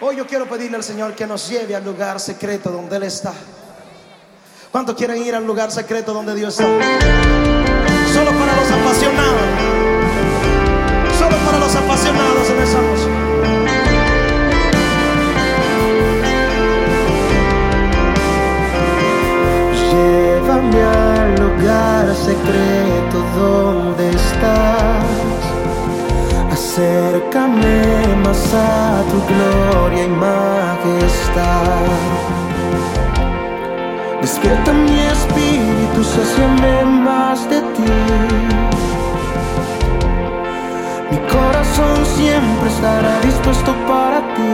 Hoy yo quiero pedirle al Señor que nos lleve al lugar secreto donde Él está. ¿Cuántos quieren ir al lugar secreto donde Dios está? Solo para los apasionados. Solo para los apasionados en esa noche. Llévame al lugar secreto donde estás. Acércame a tu gloria y majestad. Despierta mi espíritu, saciame más de ti. Mi corazón siempre estará dispuesto para ti.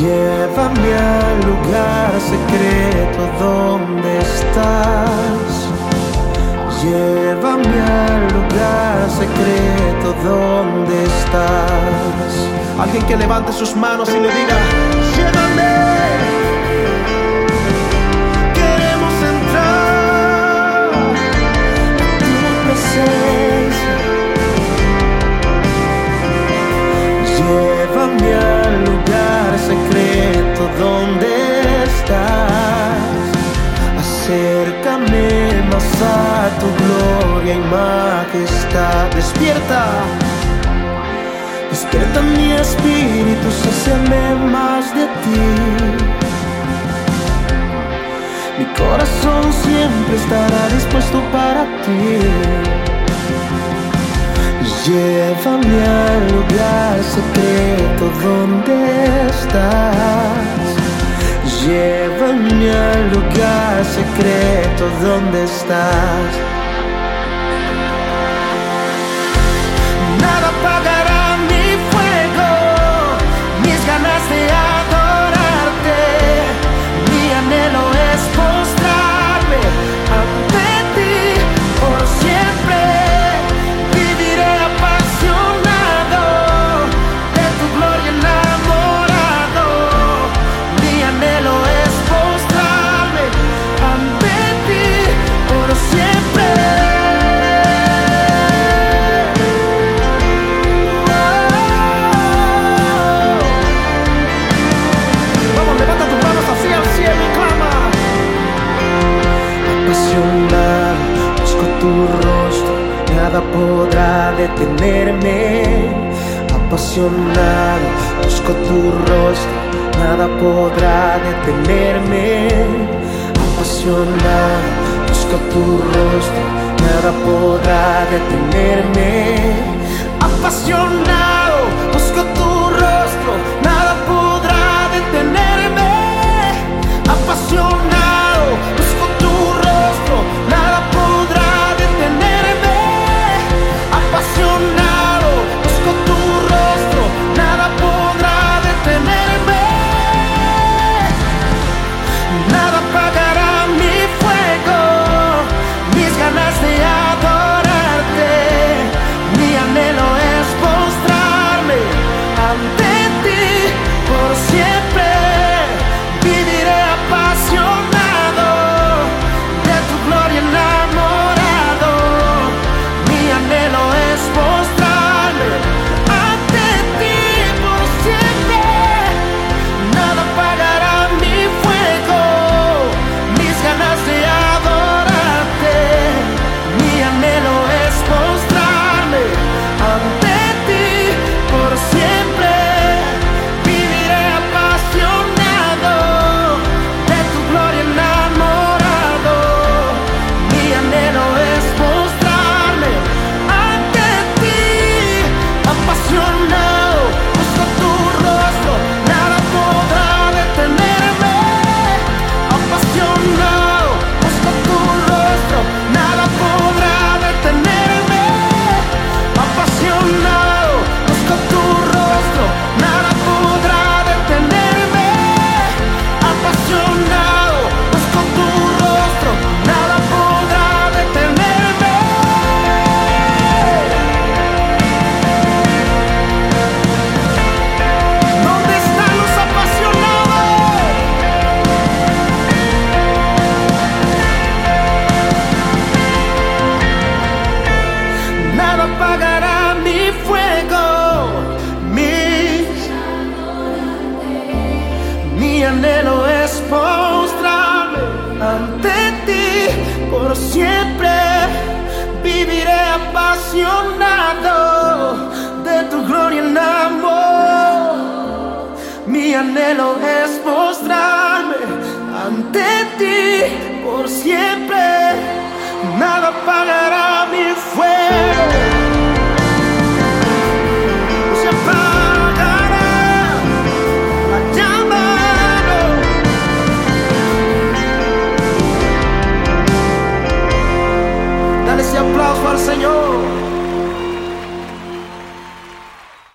Llévame al lugar secreto donde estás. Llévame al lugar secreto donde estás. Alguien que levante sus manos y le diga, llévame. Queremos entrar tu presencia. Llévame al lugar secreto donde estás. Acércame a tu gloria y majestad. Despierta, despierta mi espíritu, sáciame más de ti. Mi corazón siempre estará dispuesto para ti. Llévame al lugar secreto donde estás. Secreto donde estás. Podrá detenerme. Apasionado, busco tu rostro, nada podrá detenerme. Apasionado, busco tu rostro, nada podrá detenerme. Apasionado, busco tu rostro, Mi anhelo es mostrarme ante ti por siempre. Viviré apasionado de tu gloria en amor. Mi anhelo es mostrarme ante ti por siempre. Nada pagará mi fuego. Señor.